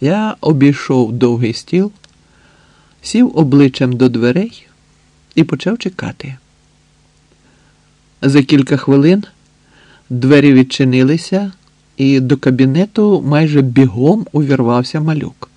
Я обійшов довгий стіл, сів обличчям до дверей і почав чекати. За кілька хвилин двері відчинилися, і до кабінету майже бігом увірвався малюк.